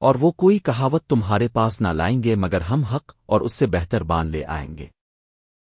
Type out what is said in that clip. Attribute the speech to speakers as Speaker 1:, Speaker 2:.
Speaker 1: اور وہ کوئی کہاوت تمہارے پاس نہ لائیں گے مگر ہم حق اور اس سے بہتر بان لے آئیں گے۔